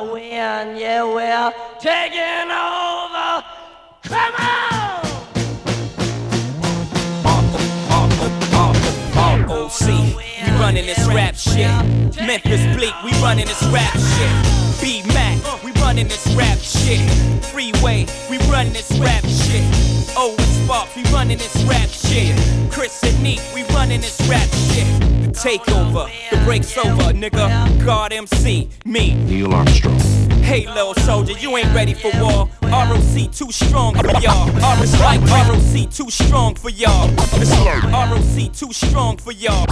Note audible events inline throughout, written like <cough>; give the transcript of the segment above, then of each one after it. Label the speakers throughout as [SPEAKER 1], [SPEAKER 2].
[SPEAKER 1] Win, yeah, we're taking over. Come on!
[SPEAKER 2] ROC, we running this rap shit. Memphis Bleek, we running this rap shit. B Mac, we running this rap shit. Freeway, we running this rap shit. Owen Sparks, we running this rap shit. Chris and Neef, we running this rap shit. Takeover, the break's over, nigga. God MC, me.
[SPEAKER 3] Neil Armstrong.
[SPEAKER 2] Hey, little soldier, you ain't ready for war. ROC too strong for y'all. R- It's like ROC too strong for y'all. It's like ROC too strong for y'all.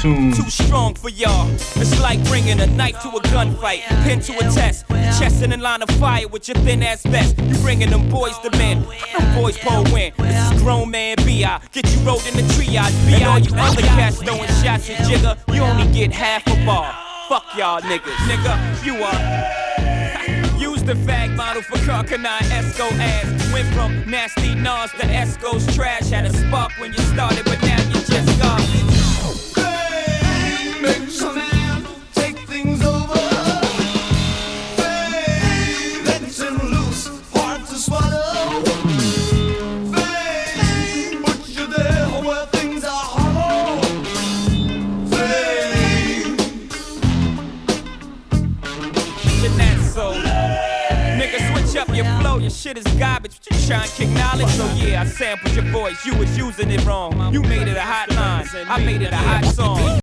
[SPEAKER 2] Too strong for y'all. It's like bringing a knife to a gunfight, pin to a test, chest in a line of fire with your thin ass vest. You bringing them boys to men, them boys pull win. Is grown man B.I. Get you rolled in the triage. And all you other cats throwing shots at Jigga, you only get half a bar. Fuck y'all niggas, nigga. You are. <laughs> Use the fag model for Karl Kani Esco ass. Went from nasty Nas to Esco's trash. Had a spark when you started, but now up your flow. Your shit is garbage. But you trying to kick knowledge. So yeah, I sampled your voice. You was using it wrong. You made it a hot line. I made it a hot song.